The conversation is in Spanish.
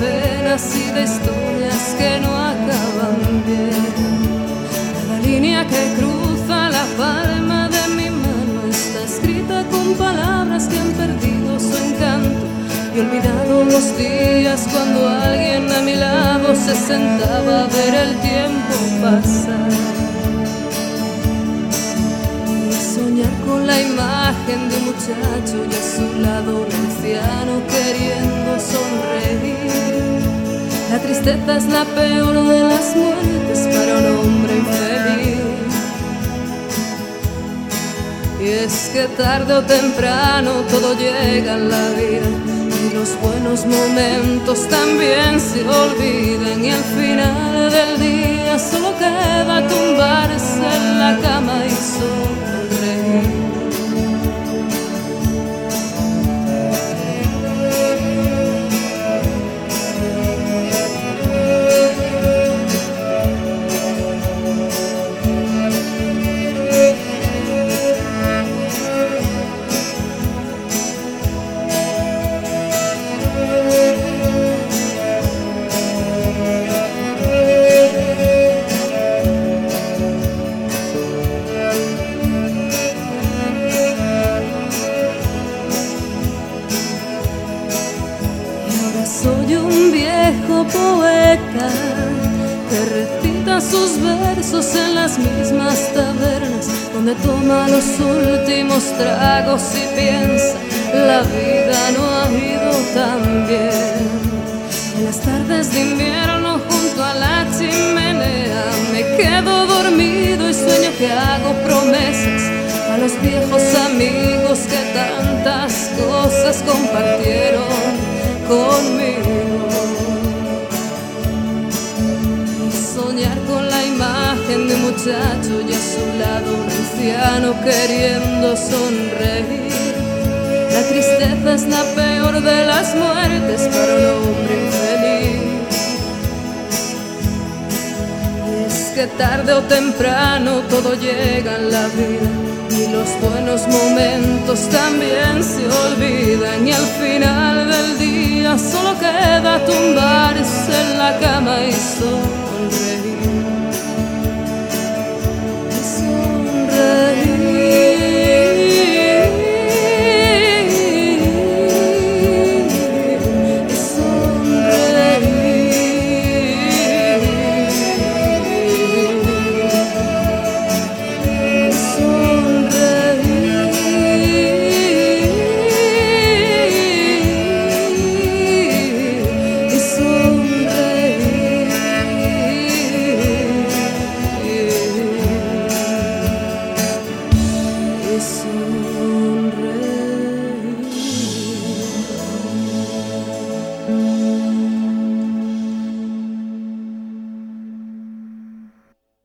vidas y de historias que no acaban bien. Cada línea que cruza la palma de mi mano está escrita con palabras que han perdido su encanto y olvidado los días cuando alguien a mi lado se sentaba a ver el tiempo pasar. con la imagen de un muchacho y a su lado un anciano queriendo tristeza es la peor de las muertes para un hombre infeliz. Y es que tarde o temprano todo llega en la vida y los buenos momentos también se olvidan y al final del día solo queda tumbarse en la cama y sonreír. Poeta que recita sus versos en las mismas tabernas donde toma los últimos tragos y piensa la vida no ha ido tan bien. En las tardes de invierno junto a la chimenea me quedo dormido y sueño que hago promesas a los viejos amigos que tantas cosas compartieron de muchacho y a su lado un anciano queriendo sonreír. La tristeza es la peor de las muertes para un hombre infeliz. Y es que tarde o temprano todo llega en la vida y los buenos momentos también se olvidan y al final del día solo queda tumbarse en la cama y solo